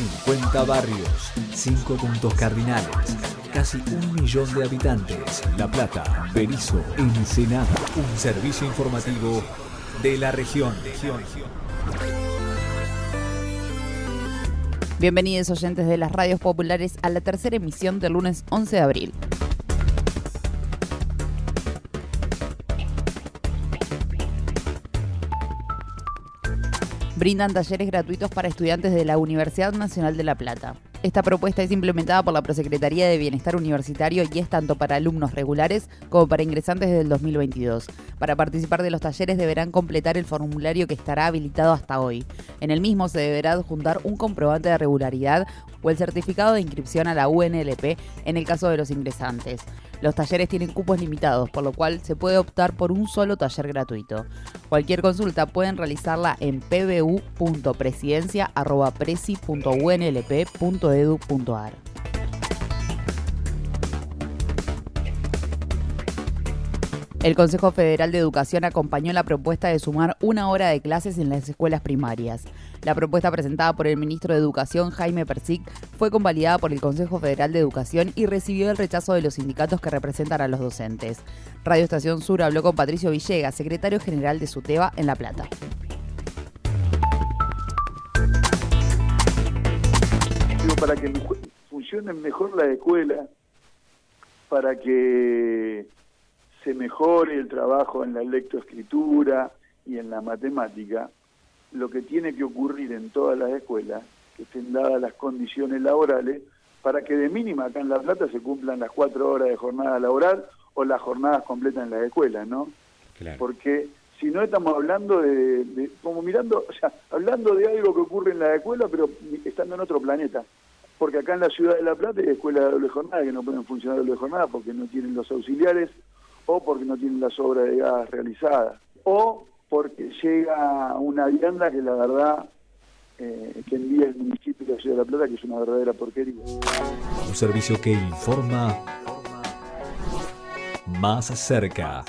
50 barrios, 5 puntos cardinales, casi un millón de habitantes. La Plata, Berizo, Ensenada. Un servicio informativo de la región. Bienvenidos oyentes de las radios populares a la tercera emisión del lunes 11 de abril. Brindan talleres gratuitos para estudiantes de la Universidad Nacional de La Plata. Esta propuesta es implementada por la Prosecretaría de Bienestar Universitario y es tanto para alumnos regulares como para ingresantes del 2022. Para participar de los talleres deberán completar el formulario que estará habilitado hasta hoy. En el mismo se deberá adjuntar un comprobante de regularidad o el certificado de inscripción a la UNLP en el caso de los ingresantes. Los talleres tienen cupos limitados, por lo cual se puede optar por un solo taller gratuito. Cualquier consulta pueden realizarla en pbu.presidencia.presi.unlp.edu.ar. El Consejo Federal de Educación acompañó la propuesta de sumar una hora de clases en las escuelas primarias. La propuesta presentada por el ministro de Educación, Jaime Persic, fue convalidada por el Consejo Federal de Educación y recibió el rechazo de los sindicatos que representan a los docentes. Radio Estación Sur habló con Patricio Villegas, secretario general de SUTEBA en La Plata. para que funcionen mejor la escuela, para que se mejore el trabajo en la lectoescritura y en la matemática, lo que tiene que ocurrir en todas las escuelas, que estén dadas las condiciones laborales, para que de mínima acá en La Plata se cumplan las cuatro horas de jornada laboral o las jornadas completas en las escuelas, ¿no? Porque si no estamos hablando de, como mirando, o sea, hablando de algo que ocurre en la escuela, pero estando en otro planeta. Porque acá en la ciudad de La Plata hay escuelas de doble jornada que no pueden funcionar de doble jornada porque no tienen los auxiliares o porque no tienen las obras de gas realizadas, o porque llega una vianda que la verdad eh, que envía el municipio de la Ciudad de La Plata, que es una verdadera porquería. Un servicio que informa más cerca.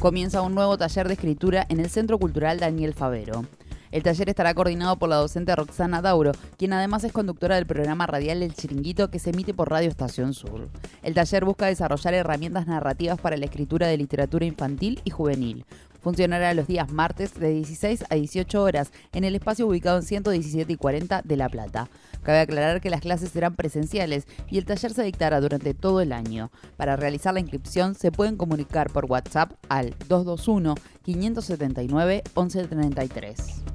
Comienza un nuevo taller de escritura en el Centro Cultural Daniel Favero. El taller estará coordinado por la docente Roxana Dauro, quien además es conductora del programa radial El Chiringuito que se emite por Radio Estación Sur. El taller busca desarrollar herramientas narrativas para la escritura de literatura infantil y juvenil. Funcionará los días martes de 16 a 18 horas en el espacio ubicado en 117 y 40 de La Plata. Cabe aclarar que las clases serán presenciales y el taller se dictará durante todo el año. Para realizar la inscripción se pueden comunicar por WhatsApp al 221 579 1133.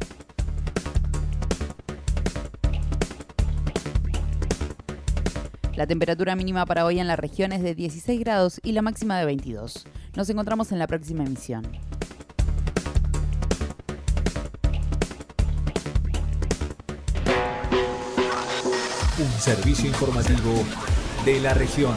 La temperatura mínima para hoy en la región es de 16 grados y la máxima de 22. Nos encontramos en la próxima emisión. Un servicio informativo de la región.